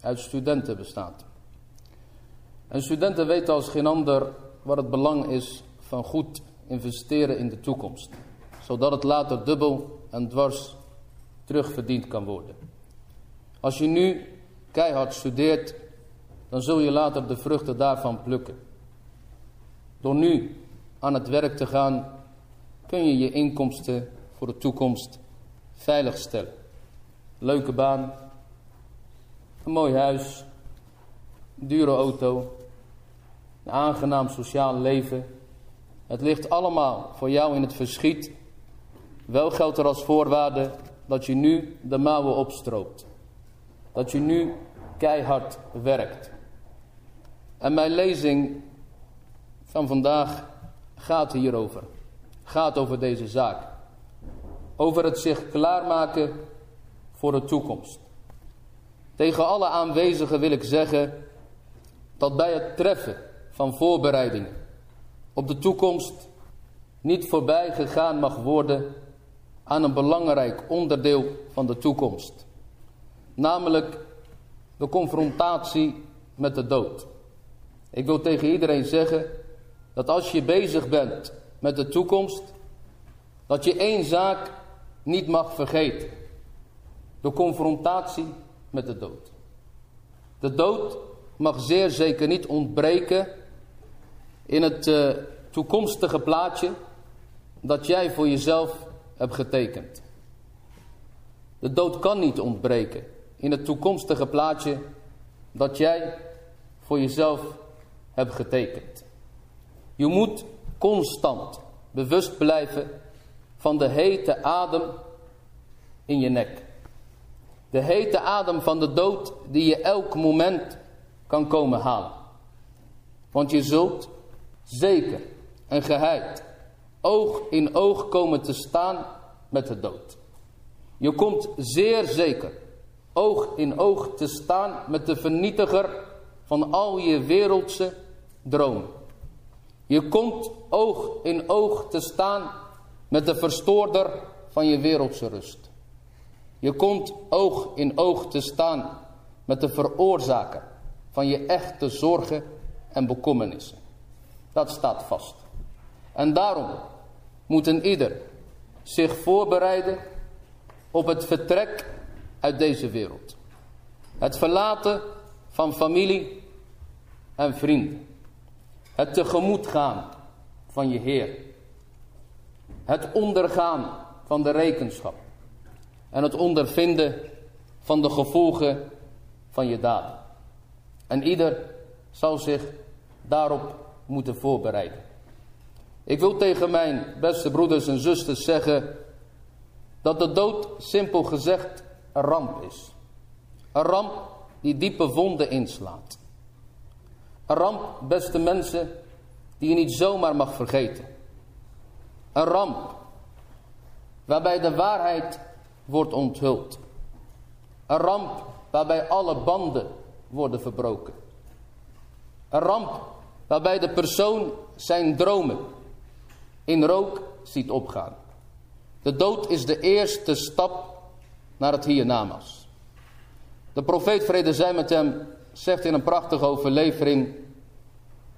uit studenten bestaat. En studenten weten als geen ander wat het belang is van goed investeren in de toekomst. Zodat het later dubbel en dwars terugverdiend kan worden. Als je nu keihard studeert, dan zul je later de vruchten daarvan plukken. Door nu aan het werk te gaan, kun je je inkomsten voor de toekomst veiligstellen. Leuke baan, mooi huis, dure auto, een aangenaam sociaal leven. Het ligt allemaal voor jou in het verschiet. Wel geldt er als voorwaarde dat je nu de mouwen opstroopt. Dat je nu keihard werkt. En mijn lezing van vandaag gaat hierover. Gaat over deze zaak. Over het zich klaarmaken voor de toekomst. Tegen alle aanwezigen wil ik zeggen dat bij het treffen van voorbereidingen op de toekomst niet voorbij gegaan mag worden aan een belangrijk onderdeel van de toekomst. Namelijk de confrontatie met de dood. Ik wil tegen iedereen zeggen dat als je bezig bent met de toekomst, dat je één zaak niet mag vergeten. De confrontatie met de dood. De dood mag zeer zeker niet ontbreken in het uh, toekomstige plaatje dat jij voor jezelf hebt getekend. De dood kan niet ontbreken in het toekomstige plaatje dat jij voor jezelf hebt getekend. Je moet constant bewust blijven van de hete adem in je nek. De hete adem van de dood die je elk moment kan komen halen. Want je zult zeker en geheid oog in oog komen te staan met de dood. Je komt zeer zeker oog in oog te staan met de vernietiger van al je wereldse dromen. Je komt oog in oog te staan met de verstoorder van je wereldse rust. Je komt oog in oog te staan met de veroorzaker van je echte zorgen en bekommernissen. Dat staat vast. En daarom moet een ieder zich voorbereiden op het vertrek uit deze wereld. Het verlaten van familie en vrienden. Het tegemoet gaan van je Heer. Het ondergaan van de rekenschap. En het ondervinden van de gevolgen van je daden. En ieder zal zich daarop moeten voorbereiden. Ik wil tegen mijn beste broeders en zusters zeggen dat de dood simpel gezegd een ramp is. Een ramp die diepe wonden inslaat. Een ramp, beste mensen, die je niet zomaar mag vergeten. Een ramp waarbij de waarheid wordt onthuld. Een ramp waarbij alle banden worden verbroken. Een ramp waarbij de persoon zijn dromen in rook ziet opgaan. De dood is de eerste stap naar het hiernamaals. De profeet vrede zij met hem zegt in een prachtige overlevering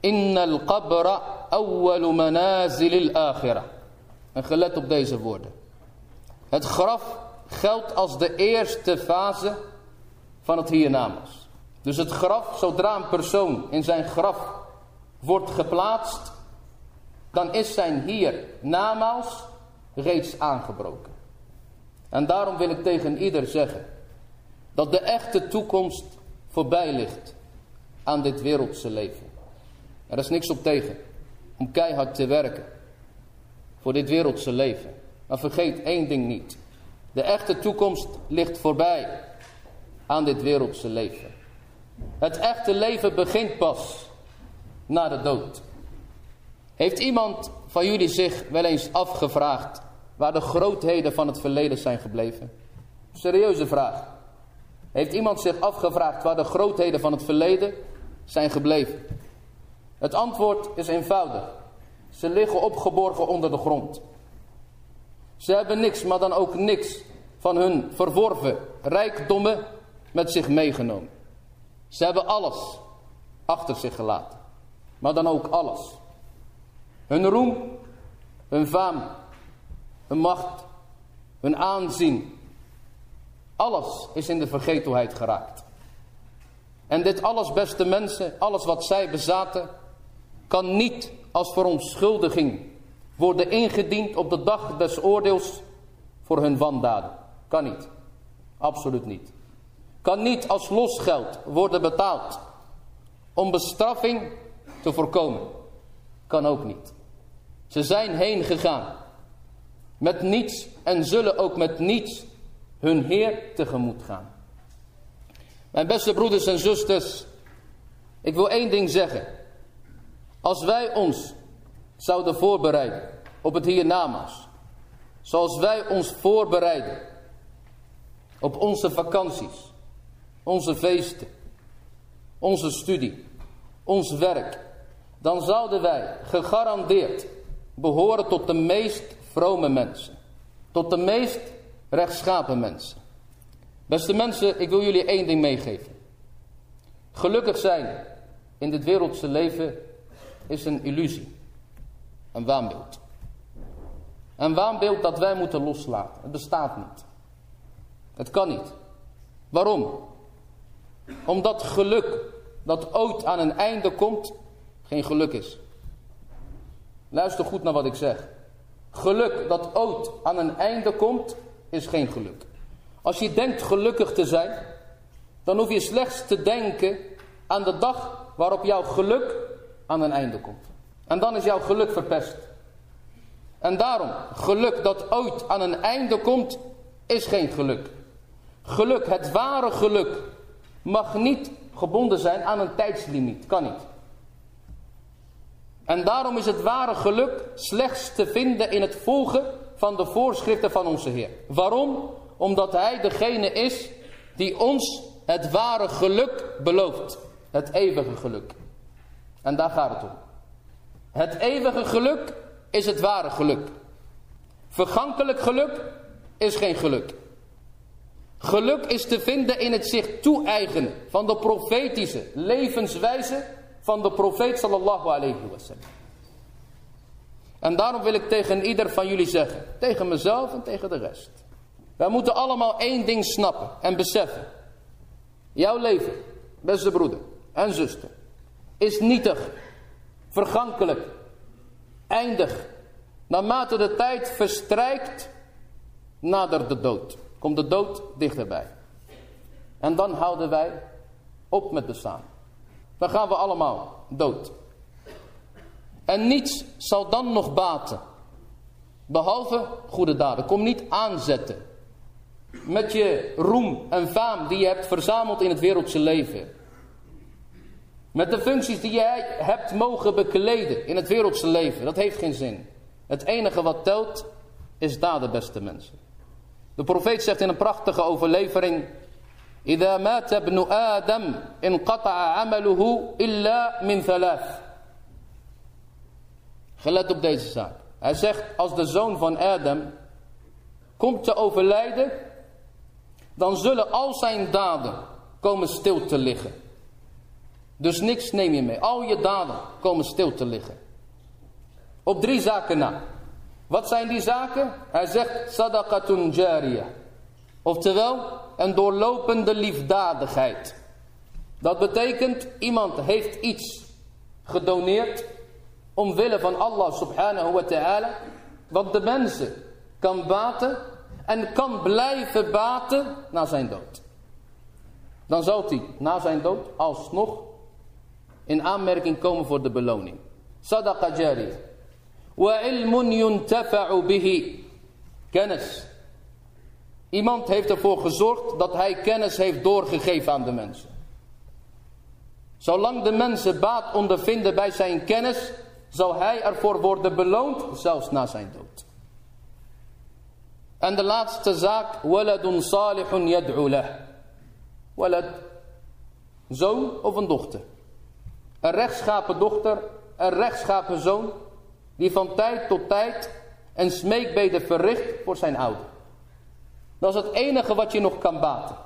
Inna al-qabra awwalu. En gelet op deze woorden. Het graf geldt als de eerste fase van het hiernamaals. Dus het graf, zodra een persoon in zijn graf wordt geplaatst, dan is zijn hier namaals reeds aangebroken. En daarom wil ik tegen ieder zeggen dat de echte toekomst voorbij ligt aan dit wereldse leven. Er is niks op tegen om keihard te werken voor dit wereldse leven. Maar vergeet één ding niet. De echte toekomst ligt voorbij aan dit wereldse leven. Het echte leven begint pas na de dood. Heeft iemand van jullie zich wel eens afgevraagd waar de grootheden van het verleden zijn gebleven? Serieuze vraag. Heeft iemand zich afgevraagd waar de grootheden van het verleden zijn gebleven? Het antwoord is eenvoudig. Ze liggen opgeborgen onder de grond. Ze hebben niks, maar dan ook niks van hun verworven rijkdommen met zich meegenomen. Ze hebben alles achter zich gelaten. Maar dan ook alles. Hun roem, hun faam, hun macht, hun aanzien. Alles is in de vergetelheid geraakt. En dit alles, beste mensen, alles wat zij bezaten, kan niet als verontschuldiging worden ingediend op de dag des oordeels voor hun wandaden. Kan niet. Absoluut niet. Kan niet als losgeld worden betaald om bestraffing te voorkomen. Kan ook niet. Ze zijn heen gegaan met niets en zullen ook met niets hun Heer tegemoet gaan. Mijn beste broeders en zusters, ik wil één ding zeggen. Als wij ons zouden voorbereiden op het hiernamaals, zoals wij ons voorbereiden op onze vakanties, onze feesten, onze studie, ons werk, dan zouden wij gegarandeerd behoren tot de meest vrome mensen. Tot de meest rechtschapen mensen. Beste mensen, ik wil jullie één ding meegeven. Gelukkig zijn in dit wereldse leven is een illusie. Een waanbeeld. Een waanbeeld dat wij moeten loslaten. Het bestaat niet. Het kan niet. Waarom? Omdat geluk dat ooit aan een einde komt, geen geluk is. Luister goed naar wat ik zeg. Geluk dat ooit aan een einde komt, is geen geluk. Als je denkt gelukkig te zijn, dan hoef je slechts te denken aan de dag waarop jouw geluk aan een einde komt. En dan is jouw geluk verpest. En daarom, geluk dat ooit aan een einde komt, is geen geluk. Geluk, het ware geluk, mag niet gebonden zijn aan een tijdslimiet. Kan niet. En daarom is het ware geluk slechts te vinden in het volgen van de voorschriften van onze Heer. Waarom? Omdat Hij degene is die ons het ware geluk belooft. Het eeuwige geluk. En daar gaat het om. Het eeuwige geluk is het ware geluk. Vergankelijk geluk is geen geluk. Geluk is te vinden in het zich toe-eigenen van de profetische levenswijze van de profeet sallallahu alayhi wasallam. En daarom wil ik tegen ieder van jullie zeggen, tegen mezelf en tegen de rest. Wij moeten allemaal één ding snappen en beseffen. Jouw leven, beste broeder en zuster, is nietig, vergankelijk, eindig. Naarmate de tijd verstrijkt, nadert de dood. Komt de dood dichterbij. En dan houden wij op met bestaan. Dan gaan we allemaal dood. En niets zal dan nog baten. Behalve goede daden. Kom niet aanzetten. Met je roem en faam die je hebt verzameld in het wereldse leven. Met de functies die jij hebt mogen bekleden in het wereldse leven. Dat heeft geen zin. Het enige wat telt is daden, beste mensen. De profeet zegt in een prachtige overlevering. إذا مات ابن آدم انقطع عمله إلا من ثلاث. Gelet op deze zaak. Hij zegt, als de zoon van Adam komt te overlijden, dan zullen al zijn daden komen stil te liggen. Dus niks neem je mee. Al je daden komen stil te liggen. Op drie zaken na. Wat zijn die zaken? Hij zegt sadaqatun jariyah. Oftewel, een doorlopende liefdadigheid. Dat betekent, iemand heeft iets gedoneerd omwille van Allah subhanahu wa ta'ala, wat de mensen kan baten en kan blijven baten na zijn dood. Dan zal hij na zijn dood alsnog in aanmerking komen voor de beloning. Sadaqa jari. Wa ilmun yuntafa'u bihi. Kennis. Iemand heeft ervoor gezorgd dat hij kennis heeft doorgegeven aan de mensen. Zolang de mensen baat ondervinden bij zijn kennis, zal hij ervoor worden beloond, zelfs na zijn dood. En de laatste zaak, waladun salihun yad'u lah. Walad, zoon of een dochter. Een rechtschapen dochter, een rechtschapen zoon, die van tijd tot tijd een smeekbede verricht voor zijn ouder. Dat is het enige wat je nog kan baten.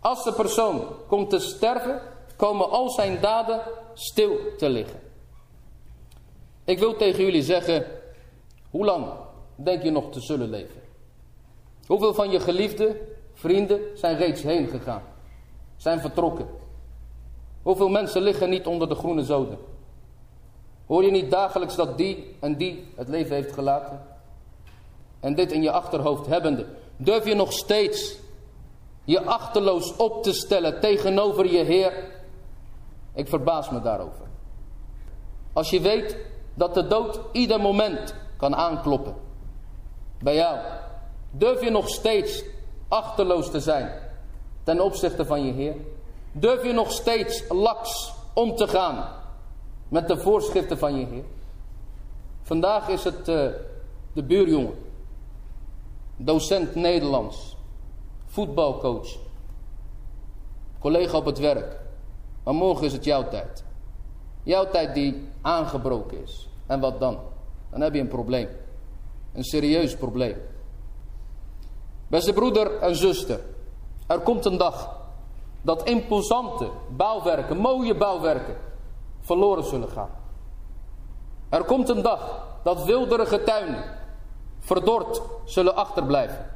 Als de persoon komt te sterven, komen al zijn daden stil te liggen. Ik wil tegen jullie zeggen, hoe lang denk je nog te zullen leven? Hoeveel van je geliefde vrienden zijn reeds heen gegaan? Zijn vertrokken? Hoeveel mensen liggen niet onder de groene zoden? Hoor je niet dagelijks dat die en die het leven heeft gelaten? En dit in je achterhoofd hebbende, durf je nog steeds je achterloos op te stellen tegenover je Heer? Ik verbaas me daarover. Als je weet dat de dood ieder moment kan aankloppen bij jou, durf je nog steeds achterloos te zijn ten opzichte van je Heer? Durf je nog steeds laks om te gaan met de voorschriften van je Heer? Vandaag is het uh, de buurjongen, docent Nederlands, voetbalcoach, collega op het werk. Maar morgen is het jouw tijd. Jouw tijd die aangebroken is. En wat dan? Dan heb je een probleem. Een serieus probleem. Beste broeder en zuster, er komt een dag dat imposante bouwwerken, mooie bouwwerken, verloren zullen gaan. Er komt een dag dat wilderige tuinen verdord zullen achterblijven.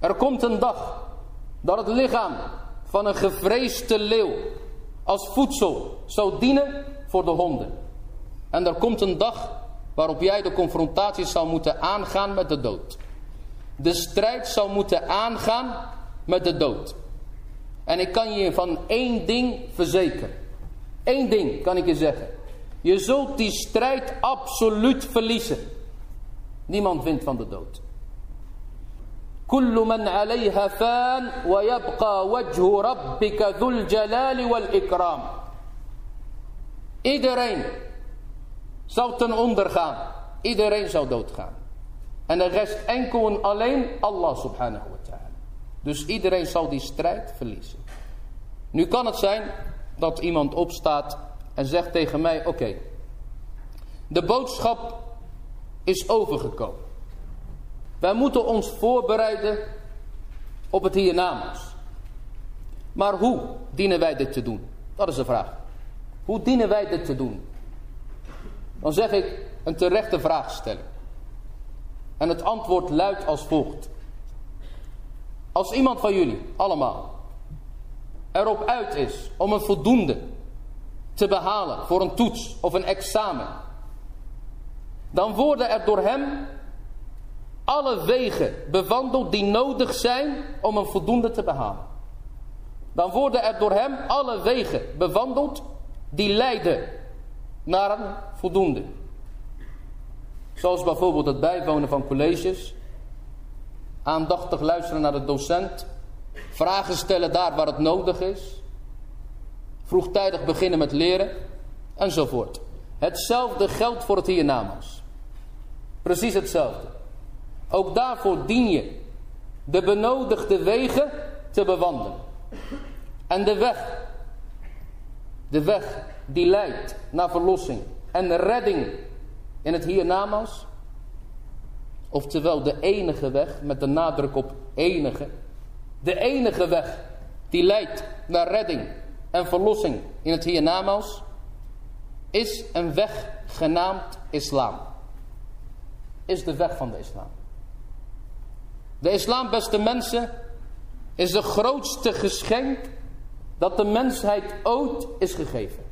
Er komt een dag dat het lichaam van een gevreesde leeuw als voedsel zou dienen voor de honden. En er komt een dag waarop jij de confrontatie zal moeten aangaan met de dood. De strijd zal moeten aangaan met de dood. En ik kan je van één ding verzekeren. Eén ding kan ik je zeggen. Je zult die strijd absoluut verliezen. Niemand wint van de dood. كل من عليها فان ويبقى وجه ربك ذو الجلال والإكرام Iedereen zal ten onder gaan. Iedereen zal doodgaan. En er rest enkel en alleen Allah subhanahu wa ta'ala. dus iedereen zal die strijd verliezen. Nu kan het zijn dat iemand opstaat en zegt tegen mij, oké, de boodschap is overgekomen. Wij moeten ons voorbereiden op het hiernamaals. Maar hoe dienen wij dit te doen? Dat is de vraag. Hoe dienen wij dit te doen? Dan zeg ik een terechte vraagstelling. En het antwoord luidt als volgt. Als iemand van jullie, allemaal, erop uit is om een voldoende te behalen voor een toets of een examen, dan worden er door hem alle wegen bewandeld die nodig zijn om een voldoende te behalen. Dan worden er door hem alle wegen bewandeld die leiden naar een voldoende. Zoals bijvoorbeeld het bijwonen van colleges, aandachtig luisteren naar de docent, vragen stellen daar waar het nodig is, vroegtijdig beginnen met leren enzovoort. Hetzelfde geldt voor het hiernamaals. Precies hetzelfde. Ook daarvoor dien je de benodigde wegen te bewandelen. En de weg, de weg die leidt naar verlossing en redding in het hiernamaals. Oftewel de enige weg, met de nadruk op enige. De enige weg die leidt naar redding en verlossing in het hiernamaals. Is een weg genaamd islam. Is de weg van de islam. De islam, beste mensen, is de grootste geschenk dat de mensheid ooit is gegeven.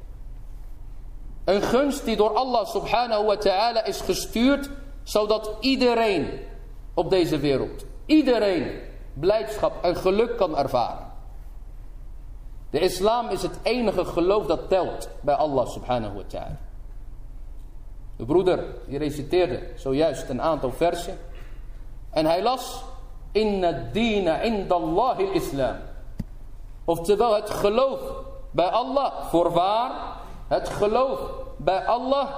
Een gunst die door Allah subhanahu wa ta'ala is gestuurd, zodat iedereen op deze wereld, iedereen blijdschap en geluk kan ervaren. De islam is het enige geloof dat telt bij Allah subhanahu wa ta'ala. De broeder die reciteerde zojuist een aantal versen. En hij las Inna dina indallahi islam. Oftewel het geloof bij Allah. Voorwaar, het geloof bij Allah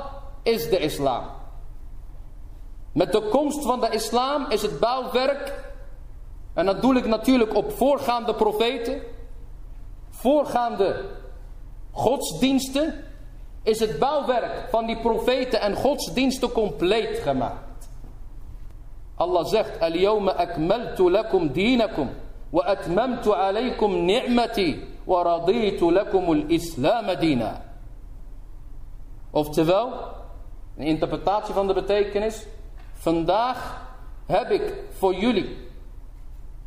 is de islam. Met de komst van de islam is het bouwwerk, en dat doe ik natuurlijk op voorgaande profeten, voorgaande godsdiensten, is het bouwwerk van die profeten en godsdiensten compleet gemaakt. Allah zegt, Al-yawma akmaltu lakum dinakum wa atmamtu alaykum ni'mati wa raditu lakum al-islam dina. Oftewel, een interpretatie van de betekenis, vandaag heb ik voor jullie,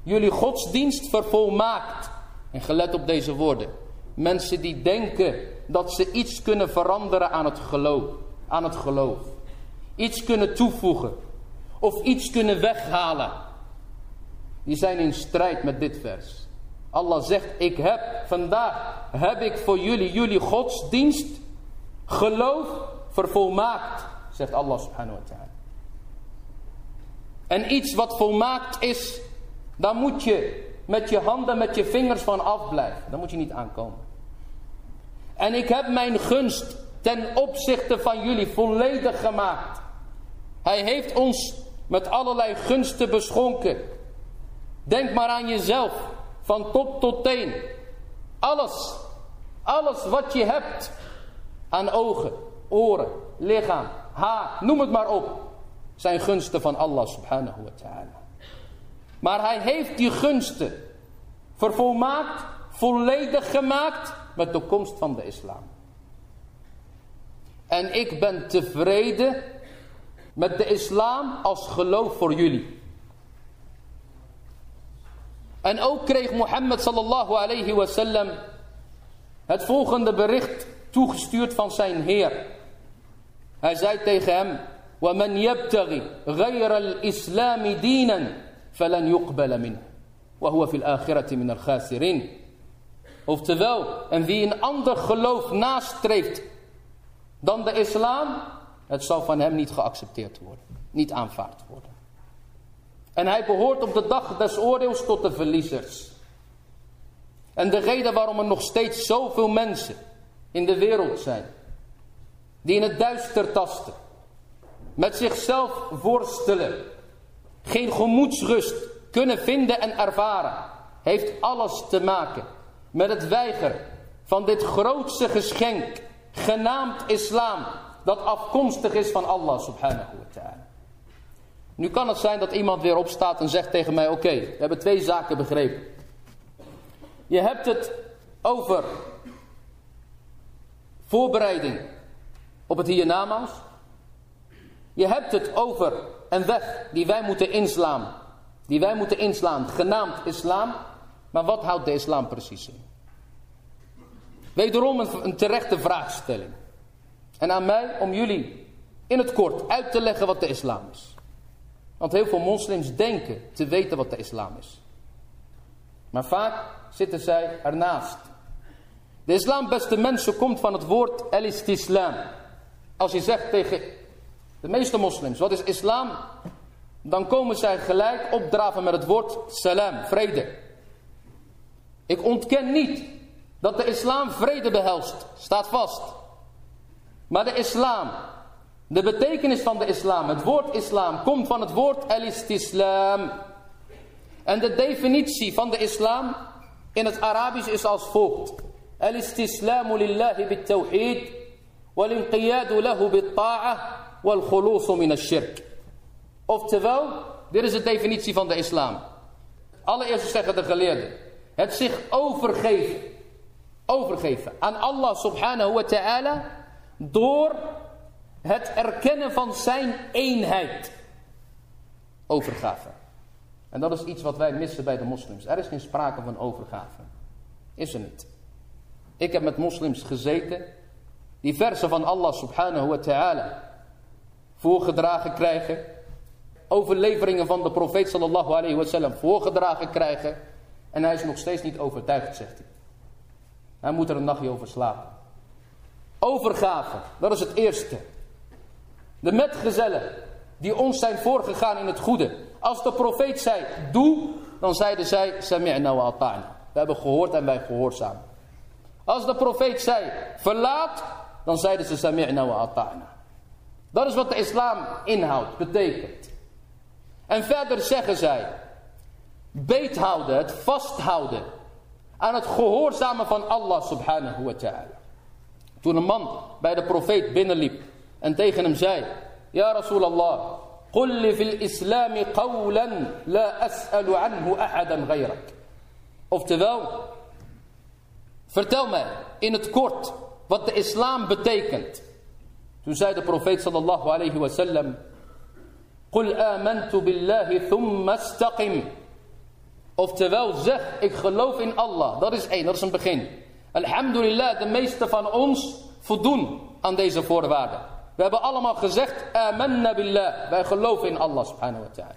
jullie godsdienst vervolmaakt. En gelet op deze woorden. Mensen die denken dat ze iets kunnen veranderen aan het geloof. Aan het geloof. Iets kunnen toevoegen. Of iets kunnen weghalen. Die zijn in strijd met dit vers. Allah zegt, ik heb vandaag, heb ik voor jullie, jullie godsdienst, geloof vervolmaakt. Zegt Allah subhanahu wa ta'ala. En iets wat volmaakt is, daar moet je met je handen, met je vingers van afblijven. Daar moet je niet aankomen. En ik heb mijn gunst ten opzichte van jullie volledig gemaakt. Hij heeft ons met allerlei gunsten beschonken. Denk maar aan jezelf, van top tot teen. Alles, alles wat je hebt aan ogen, oren, lichaam, haar, noem het maar op. Zijn gunsten van Allah subhanahu wa ta'ala. Maar hij heeft die gunsten vervolmaakt, volledig gemaakt met de komst van de islam. En ik ben tevreden met de islam als geloof voor jullie. En ook kreeg Mohammed sallallahu alayhi wasallam het volgende bericht toegestuurd van zijn Heer. Hij zei tegen hem, وَمَنْ يَبْتَغِ غَيْرَ الْإِسْلَامِ دِينًا فَلَنْ يُقْبَلَ مِنْهُ وَهُوَ فِي الْآخِرَةِ مِنَ الْخَاسِرِينَ Oftewel, en wie een ander geloof nastreeft dan de islam, het zal van hem niet geaccepteerd worden, niet aanvaard worden. En hij behoort op de dag des oordeels tot de verliezers. En de reden waarom er nog steeds zoveel mensen in de wereld zijn, die in het duister tasten, met zichzelf worstelen, geen gemoedsrust kunnen vinden en ervaren, heeft alles te maken met het weigeren van dit grootste geschenk, genaamd islam, dat afkomstig is van Allah subhanahu wa ta'ala. Nu kan het zijn dat iemand weer opstaat en zegt tegen mij, oké, we hebben twee zaken begrepen. Je hebt het over voorbereiding op het hiernamaals. Je hebt het over een weg die wij moeten inslaan. Die wij moeten inslaan, genaamd islam. Maar wat houdt de islam precies in? Wederom een, een terechte vraagstelling. En aan mij om jullie in het kort uit te leggen wat de islam is. Want heel veel moslims denken te weten wat de islam is. Maar vaak zitten zij ernaast. De islam, beste mensen, komt van het woord el-istislam. Als je zegt tegen de meeste moslims, wat is islam? Dan komen zij gelijk opdraven met het woord salam, vrede. Ik ontken niet dat de islam vrede behelst, staat vast. Maar de islam, de betekenis van de islam, het woord islam, komt van het woord al-istislam. En de definitie van de islam in het Arabisch is als volgt. Al-istislamu lillahi bit-tawhid, wal-inqiyadu lahu bit-ta'ah, wal-khulusu min shirk Oftewel, dit is de definitie van de islam. Allereerst zeggen de geleerden, het zich overgeven, overgeven aan Allah subhanahu wa ta'ala door het erkennen van zijn eenheid. Overgave. En dat is iets wat wij missen bij de moslims. Er is geen sprake van overgave. Is er niet. Ik heb met moslims gezeten die versen van Allah subhanahu wa ta'ala voorgedragen krijgen. Overleveringen van de profeet sallallahu alayhi wa sallam voorgedragen krijgen. En hij is nog steeds niet overtuigd, zegt hij. Hij moet er een nachtje over slapen. Overgave, dat is het eerste. De metgezellen die ons zijn voorgegaan in het goede. Als de profeet zei, doe, dan zeiden zij, sami'na wa ata'na. We hebben gehoord en wij gehoorzamen. Als de profeet zei, verlaat, dan zeiden ze sami'na wa ata'na. Dat is wat de islam inhoudt, betekent. En verder zeggen zij, beethouden, het vasthouden aan het gehoorzamen van Allah subhanahu wa ta'ala. Toen een man bij de profeet binnenliep en tegen hem zei, Ja Rasulallah, قل لي في الإسلام قولا لا أسأل عنه أحدا غيرك. Oftewel, vertel mij in het kort wat de islam betekent. Toen zei de profeet sallallahu alayhi wa sallam. Qul amantu billahi thumma istaqim. Oftewel zeg ik geloof in Allah. Dat is één, dat is een begin. Alhamdulillah, de meeste van ons voldoen aan deze voorwaarden. We hebben allemaal gezegd, amanna billah. Wij geloven in Allah subhanahu wa ta'ala.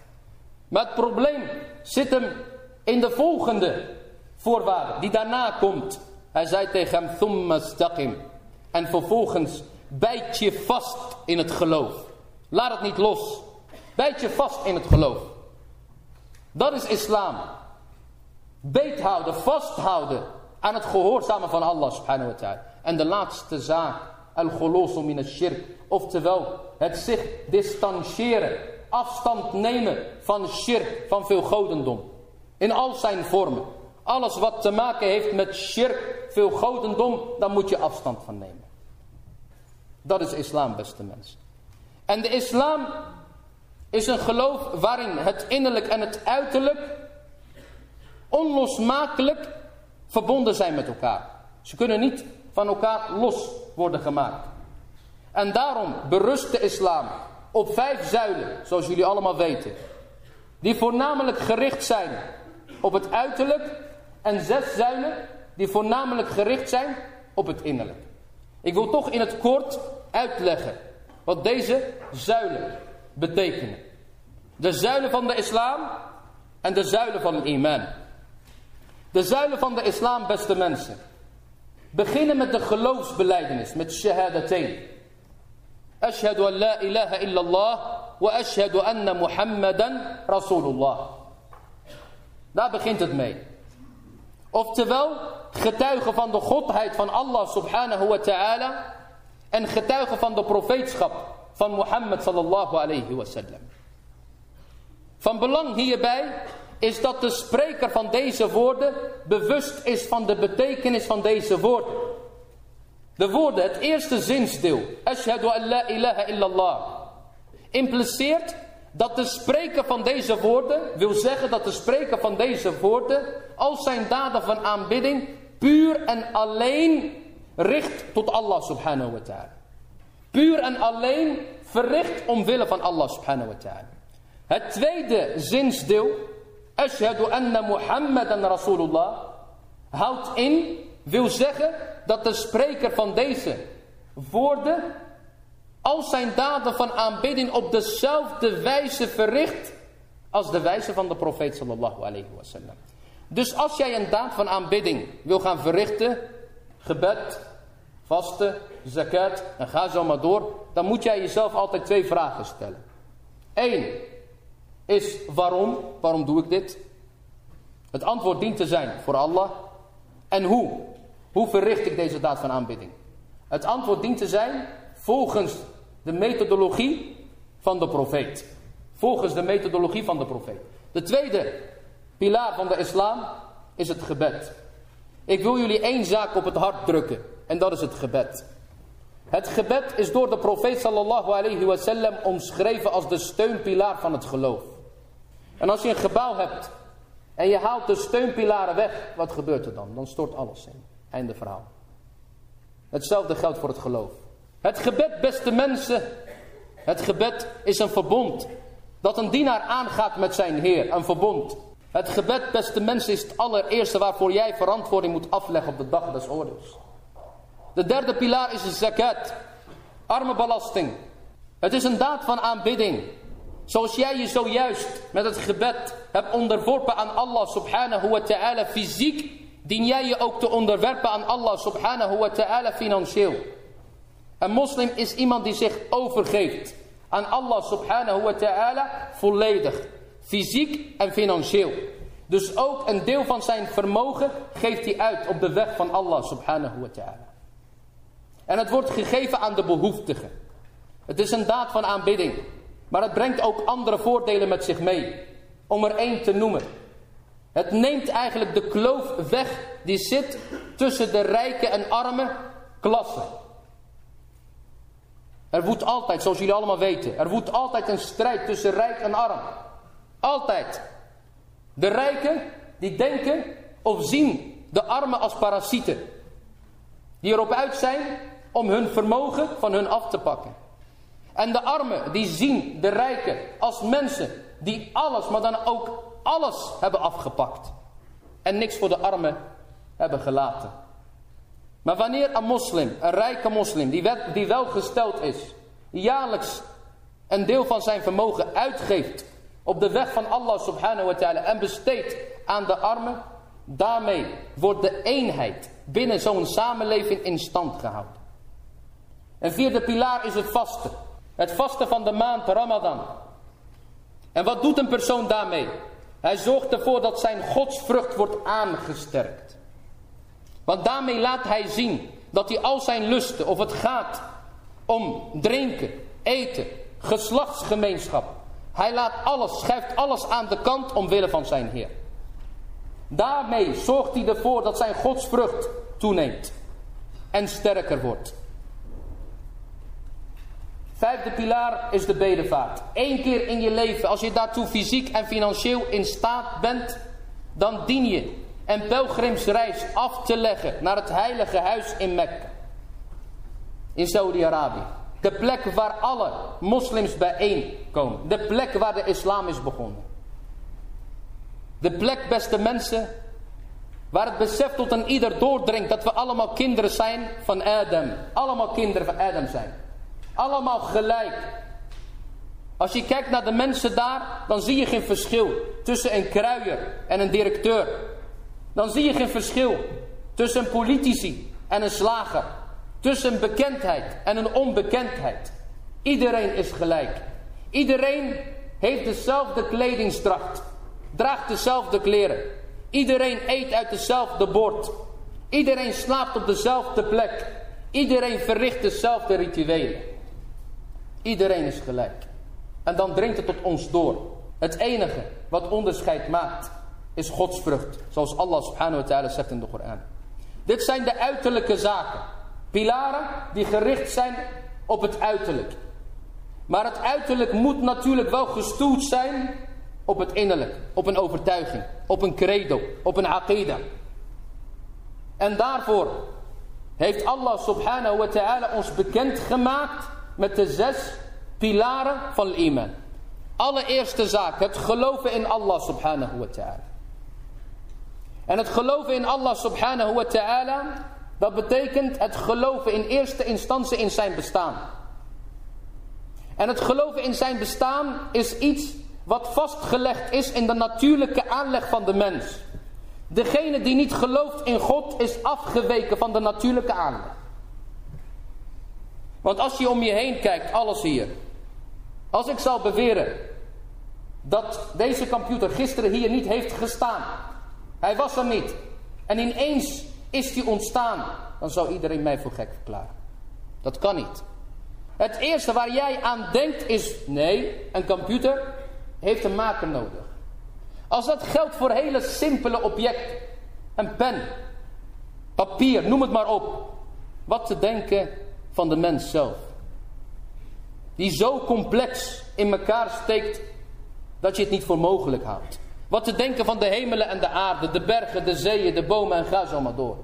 Maar het probleem zit hem in de volgende voorwaarde die daarna komt. Hij zei tegen hem, thumma staqim. En vervolgens bijt je vast in het geloof. Laat het niet los. Bijt je vast in het geloof. Dat is islam. Beethouden, vasthouden aan het gehoorzamen van Allah subhanahu wa ta'ala. En de laatste zaak, al-khulusu min al-shirk. Oftewel, het zich distancieren, afstand nemen van shirk, van veel godendom. In al zijn vormen. Alles wat te maken heeft met shirk, veel godendom, daar moet je afstand van nemen. Dat is islam, beste mensen. En de islam is een geloof waarin het innerlijk en het uiterlijk onlosmakelijk verbonden zijn met elkaar. Ze kunnen niet van elkaar los worden gemaakt. En daarom berust de islam op vijf zuilen, zoals jullie allemaal weten. Die voornamelijk gericht zijn op het uiterlijk. En zes zuilen die voornamelijk gericht zijn op het innerlijk. Ik wil toch in het kort uitleggen wat deze zuilen betekenen. De zuilen van de islam en de zuilen van het iman. De zuilen van de islam, beste mensen. Beginnen met de geloofsbeleidenis, met shahadatain. Ashhadu an la ilaha illallah wa ashhadu anna Muhammadan Rasulullah. Daar begint het mee. Oftewel, getuigen van de godheid van Allah subhanahu wa ta'ala en getuigen van de profeetschap van Mohammed sallallahu alayhi wa sallam. Van belang hierbij is dat de spreker van deze woorden bewust is van de betekenis van deze woorden. De woorden, het eerste zinsdeel, Ashhadu an la ilaha illallah, impliceert dat de spreker van deze woorden, wil zeggen dat de spreker van deze woorden, al zijn daden van aanbidding, puur en alleen richt tot Allah subhanahu wa ta'ala. Puur en alleen verricht omwille van Allah subhanahu wa ta'ala. Het tweede zinsdeel, Ashhadu anna Muhammadan Rasulullah, houdt in, wil zeggen dat de spreker van deze woorden al zijn daden van aanbidding op dezelfde wijze verricht als de wijze van de profeet sallallahu alayhi wasallam. Dus als jij een daad van aanbidding wil gaan verrichten, gebed, vasten, zakat en ga zo maar door, dan moet jij jezelf altijd twee vragen stellen. Eén is waarom, waarom doe ik dit? Het antwoord dient te zijn voor Allah. En hoe? Hoe verricht ik deze daad van aanbidding? Het antwoord dient te zijn volgens de methodologie van de profeet. Volgens de methodologie van de profeet. De tweede pilaar van de islam is het gebed. Ik wil jullie één zaak op het hart drukken. En dat is het gebed. Het gebed is door de profeet sallallahu alayhi wasallam omschreven als de steunpilaar van het geloof. En als je een gebouw hebt en je haalt de steunpilaren weg, wat gebeurt er dan? Dan stort alles in. Einde verhaal. Hetzelfde geldt voor het geloof. Het gebed, beste mensen, het gebed is een verbond. Dat een dienaar aangaat met zijn Heer, een verbond. Het gebed, beste mensen, is het allereerste waarvoor jij verantwoording moet afleggen op de dag des oordeels. De derde pilaar is de zakat, armenbelasting. Het is een daad van aanbidding. Zoals jij je zojuist met het gebed hebt onderworpen aan Allah subhanahu wa ta'ala fysiek, dien jij je ook te onderwerpen aan Allah subhanahu wa ta'ala financieel. Een moslim is iemand die zich overgeeft aan Allah subhanahu wa ta'ala volledig, fysiek en financieel. Dus ook een deel van zijn vermogen geeft hij uit op de weg van Allah subhanahu wa ta'ala. En het wordt gegeven aan de behoeftigen. Het is een daad van aanbidding. Maar het brengt ook andere voordelen met zich mee. Om er één te noemen. Het neemt eigenlijk de kloof weg die zit tussen de rijke en arme klassen. Er woedt altijd, zoals jullie allemaal weten, er woedt altijd een strijd tussen rijk en arm. Altijd. De rijken die denken of zien de armen als parasieten. Die erop uit zijn om hun vermogen van hun af te pakken. En de armen die zien de rijken als mensen die alles, maar dan ook alles hebben afgepakt. En niks voor de armen hebben gelaten. Maar wanneer een moslim, een rijke moslim, die, die welgesteld is, jaarlijks een deel van zijn vermogen uitgeeft op de weg van Allah subhanahu wa ta'ala en besteedt aan de armen, daarmee wordt de eenheid binnen zo'n samenleving in stand gehouden. Een vierde pilaar is het vasten. Het vasten van de maand Ramadan. En wat doet een persoon daarmee? Hij zorgt ervoor dat zijn godsvrucht wordt aangesterkt. Want daarmee laat hij zien dat hij al zijn lusten, of het gaat om drinken, eten, geslachtsgemeenschap. Hij laat alles, schuift alles aan de kant omwille van zijn Heer. Daarmee zorgt hij ervoor dat zijn godsvrucht toeneemt en sterker wordt. Vijfde pilaar is de bedevaart. Eén keer in je leven, als je daartoe fysiek en financieel in staat bent, dan dien je een pelgrimsreis af te leggen naar het heilige huis in Mekka. In Saudi-Arabië. De plek waar alle moslims bijeenkomen. De plek waar de islam is begonnen. De plek, beste mensen, waar het besef tot een ieder doordringt dat we allemaal kinderen zijn van Adam. Allemaal kinderen van Adam zijn. Allemaal gelijk. Als je kijkt naar de mensen daar, dan zie je geen verschil tussen een kruier en een directeur. Dan zie je geen verschil tussen een politici en een slager. Tussen bekendheid en een onbekendheid. Iedereen is gelijk. Iedereen heeft dezelfde kledingstracht. Draagt dezelfde kleren. Iedereen eet uit dezelfde bord. Iedereen slaapt op dezelfde plek. Iedereen verricht dezelfde rituelen. Iedereen is gelijk. En dan dringt het tot ons door. Het enige wat onderscheid maakt is Gods vrucht. Zoals Allah subhanahu wa ta'ala zegt in de Koran. Dit zijn de uiterlijke zaken. Pilaren die gericht zijn op het uiterlijk. Maar het uiterlijk moet natuurlijk wel gestoeld zijn op het innerlijk. Op een overtuiging. Op een credo. Op een aqidah. En daarvoor heeft Allah subhanahu wa ta'ala ons bekend gemaakt met de zes pilaren van iman. Allereerste zaak, het geloven in Allah subhanahu wa ta'ala. En het geloven in Allah subhanahu wa ta'ala, dat betekent het geloven in eerste instantie in zijn bestaan. En het geloven in zijn bestaan is iets wat vastgelegd is in de natuurlijke aanleg van de mens. Degene die niet gelooft in God is afgeweken van de natuurlijke aanleg. Want als je om je heen kijkt, alles hier. Als ik zal beweren dat deze computer gisteren hier niet heeft gestaan. Hij was er niet. En ineens is hij ontstaan. Dan zou iedereen mij voor gek verklaren. Dat kan niet. Het eerste waar jij aan denkt is, nee, een computer heeft een maker nodig. Als dat geldt voor hele simpele objecten. Een pen, papier, noem het maar op. Wat te denken van de mens zelf. Die zo complex in elkaar steekt dat je het niet voor mogelijk houdt. Wat te denken van de hemelen en de aarde, de bergen, de zeeën, de bomen en ga zo maar door.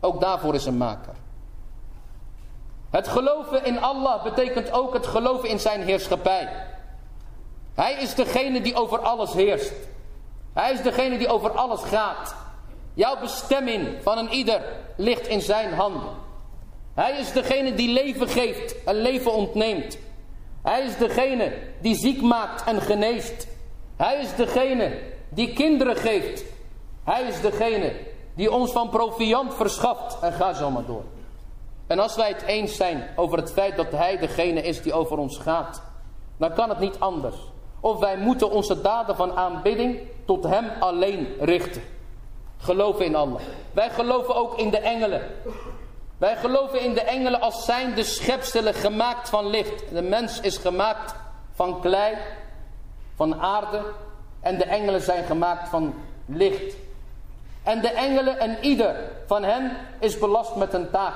Ook daarvoor is een maker. Het geloven in Allah betekent ook het geloven in zijn heerschappij. Hij is degene die over alles heerst. Hij is degene die over alles gaat. Jouw bestemming van een ieder ligt in zijn handen. Hij is degene die leven geeft en leven ontneemt. Hij is degene die ziek maakt en geneest. Hij is degene die kinderen geeft. Hij is degene die ons van proviand verschaft. En ga zo maar door. En als wij het eens zijn over het feit dat hij degene is die over ons gaat. Dan kan het niet anders. Of wij moeten onze daden van aanbidding tot hem alleen richten. Geloven in Allah. Wij geloven ook in de engelen. Wij geloven in de engelen als zijn de schepselen gemaakt van licht. De mens is gemaakt van klei, van aarde. En de engelen zijn gemaakt van licht. En de engelen en ieder van hen is belast met een taak.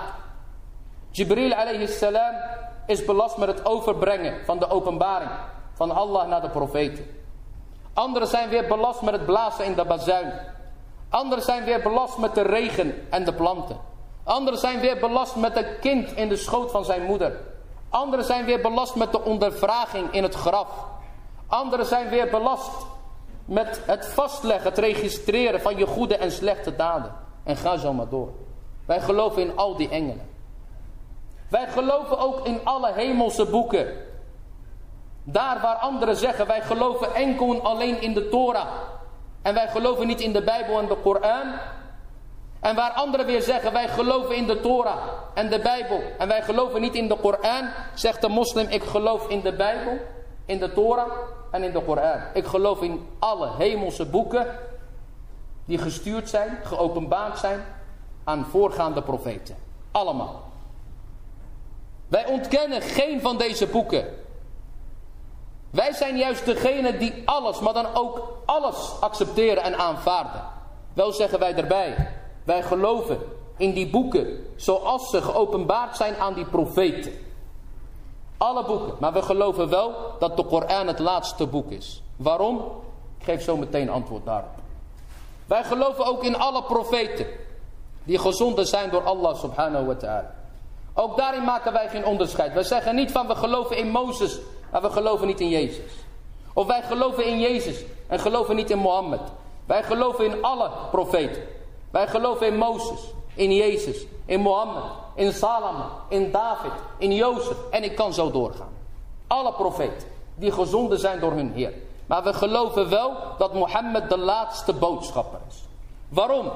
Jibril alayhi salam is belast met het overbrengen van de openbaring van Allah naar de profeten. Anderen zijn weer belast met het blazen in de bazuin. Anderen zijn weer belast met de regen en de planten. Anderen zijn weer belast met een kind in de schoot van zijn moeder. Anderen zijn weer belast met de ondervraging in het graf. Anderen zijn weer belast met het vastleggen, het registreren van je goede en slechte daden. En ga zo maar door. Wij geloven in al die engelen. Wij geloven ook in alle hemelse boeken. Daar waar anderen zeggen, wij geloven enkel en alleen in de Torah. En wij geloven niet in de Bijbel en de Koran. En waar anderen weer zeggen, wij geloven in de Torah en de Bijbel. En wij geloven niet in de Koran. Zegt de moslim, ik geloof in de Bijbel, in de Torah en in de Koran. Ik geloof in alle hemelse boeken die gestuurd zijn, geopenbaard zijn aan voorgaande profeten. Allemaal. Wij ontkennen geen van deze boeken. Wij zijn juist degene die alles, maar dan ook alles accepteren en aanvaarden. Wel zeggen wij erbij, wij geloven in die boeken zoals ze geopenbaard zijn aan die profeten. Alle boeken, maar we geloven wel dat de Koran het laatste boek is. Waarom? Ik geef zo meteen antwoord daarop. Wij geloven ook in alle profeten die gezonden zijn door Allah subhanahu wa ta'ala. Ook daarin maken wij geen onderscheid. Wij zeggen niet van we geloven in Mozes, maar we geloven niet in Jezus. Of wij geloven in Jezus en geloven niet in Mohammed. Wij geloven in alle profeten. Wij geloven in Mozes, in Jezus, in Mohammed, in Salama, in David, in Jozef. En ik kan zo doorgaan. Alle profeten die gezonden zijn door hun Heer. Maar we geloven wel dat Mohammed de laatste boodschapper is. Waarom?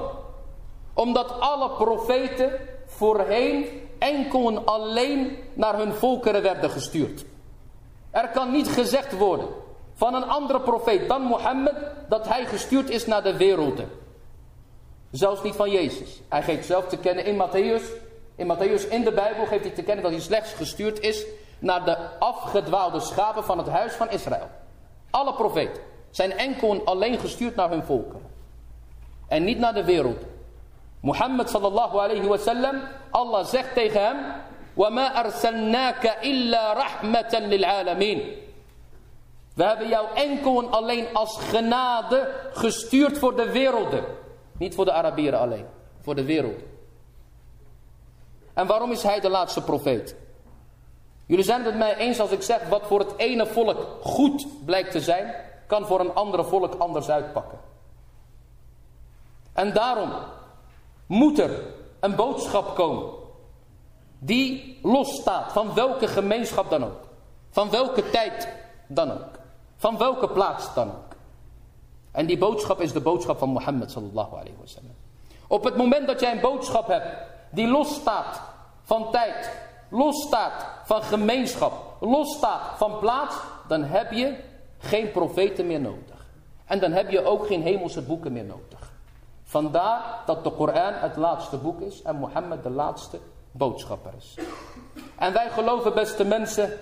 Omdat alle profeten voorheen enkel en alleen naar hun volkeren werden gestuurd. Er kan niet gezegd worden van een andere profeet dan Mohammed dat hij gestuurd is naar de werelden. Zelfs niet van Jezus. Hij geeft zelf te kennen in Matthäus, in Matthäus in de Bijbel geeft hij te kennen dat hij slechts gestuurd is naar de afgedwaalde schapen van het huis van Israël. Alle profeten zijn enkel en alleen gestuurd naar hun volkeren. En niet naar de wereld. Mohammed sallallahu alayhi wa sallam, Allah zegt tegen hem, وَمَا أَرْسَلْنَاكَ إِلَّا رَحْمَةً لِلْعَالَمِينَ We hebben jou enkel en alleen als genade gestuurd voor de werelden. Niet voor de Arabieren alleen, voor de wereld. En waarom is hij de laatste profeet? Jullie zijn het met mij eens als ik zeg, wat voor het ene volk goed blijkt te zijn, kan voor een andere volk anders uitpakken. En daarom moet er een boodschap komen die losstaat van welke gemeenschap dan ook. Van welke tijd dan ook. Van welke plaats dan ook. En die boodschap is de boodschap van Mohammed sallallahu alayhi wa sallam. Op het moment dat jij een boodschap hebt die losstaat van tijd, losstaat van gemeenschap, losstaat van plaats, dan heb je geen profeten meer nodig. En dan heb je ook geen hemelse boeken meer nodig. Vandaar dat de Koran het laatste boek is en Mohammed de laatste boodschapper is. En wij geloven beste mensen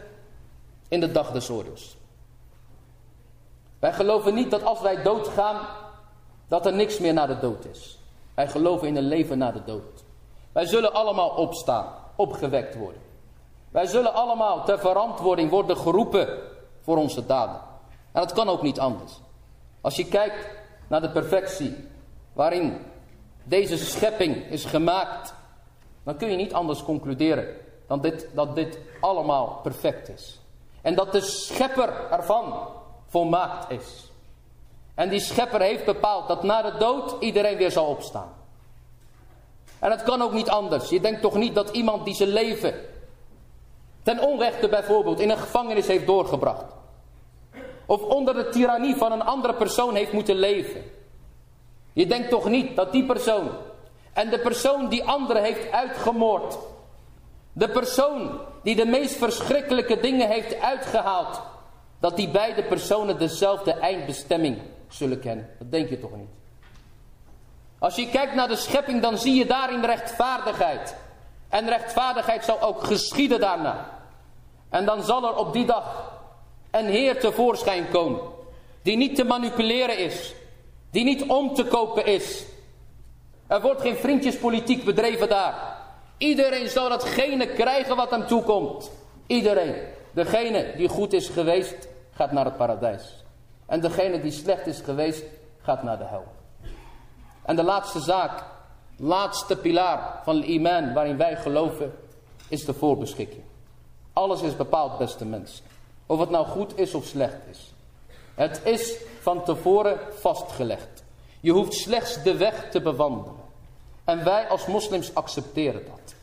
in de dag des oordeels. Wij geloven niet dat als wij doodgaan, dat er niks meer na de dood is. Wij geloven in een leven na de dood. Wij zullen allemaal opstaan, opgewekt worden. Wij zullen allemaal ter verantwoording worden geroepen voor onze daden. En dat kan ook niet anders. Als je kijkt naar de perfectie waarin deze schepping is gemaakt, dan kun je niet anders concluderen dan dit, dat dit allemaal perfect is. En dat de schepper ervan volmaakt is. En die schepper heeft bepaald dat na de dood iedereen weer zal opstaan. En het kan ook niet anders. Je denkt toch niet dat iemand die zijn leven ten onrechte bijvoorbeeld in een gevangenis heeft doorgebracht. Of onder de tirannie van een andere persoon heeft moeten leven. Je denkt toch niet dat die persoon en de persoon die anderen heeft uitgemoord. De persoon die de meest verschrikkelijke dingen heeft uitgehaald dat die beide personen dezelfde eindbestemming zullen kennen. Dat denk je toch niet? Als je kijkt naar de schepping, dan zie je daarin rechtvaardigheid. En rechtvaardigheid zal ook geschieden daarna. En dan zal er op die dag een Heer tevoorschijn komen. Die niet te manipuleren is. Die niet om te kopen is. Er wordt geen vriendjespolitiek bedreven daar. Iedereen zal datgene krijgen wat hem toekomt. Iedereen. Degene die goed is geweest, gaat naar het paradijs. En degene die slecht is geweest, gaat naar de hel. En de laatste zaak, laatste pilaar van de iman waarin wij geloven, is de voorbeschikking. Alles is bepaald, beste mensen. Of het nou goed is of slecht is. Het is van tevoren vastgelegd. Je hoeft slechts de weg te bewandelen. En wij als moslims accepteren dat.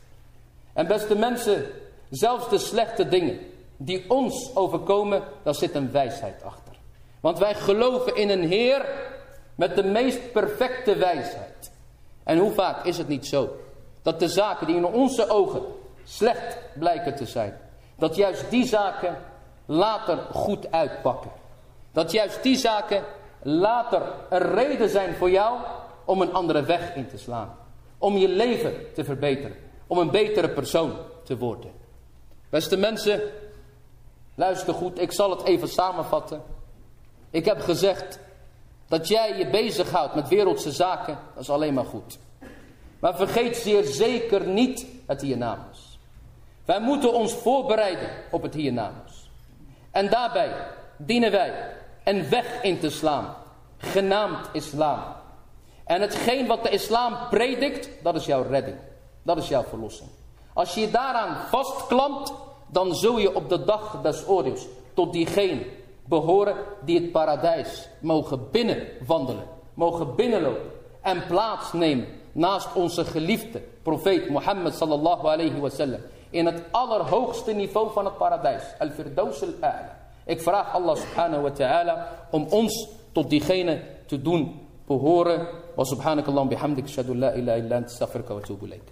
En beste mensen, zelfs de slechte dingen die ons overkomen, daar zit een wijsheid achter. Want wij geloven in een Heer met de meest perfecte wijsheid. En hoe vaak is het niet zo dat de zaken die in onze ogen slecht blijken te zijn, dat juist die zaken later goed uitpakken. Dat juist die zaken later een reden zijn voor jou om een andere weg in te slaan. Om je leven te verbeteren. Om een betere persoon te worden. Beste mensen, luister goed, ik zal het even samenvatten. Ik heb gezegd dat jij je bezighoudt met wereldse zaken, dat is alleen maar goed. Maar vergeet zeer zeker niet het hiernamaals. Wij moeten ons voorbereiden op het hiernamaals. En daarbij dienen wij een weg in te slaan, genaamd islam. En hetgeen wat de islam predikt, dat is jouw redding. Dat is jouw verlossing. Als je je daaraan vastklampt, dan zul je op de dag des oordeels tot diegene behoren die het paradijs mogen binnenwandelen, mogen binnenlopen en plaatsnemen naast onze geliefde profeet Mohammed sallallahu alayhi wasallam in het allerhoogste niveau van het paradijs, al-firdaus al-a'la. Ik vraag Allah subhanahu wa ta'ala om ons tot diegene te doen behoren. Wa subhanakallah bihamdik shadu la ilaha illa anta astaghfiruka wa atubu ilayk.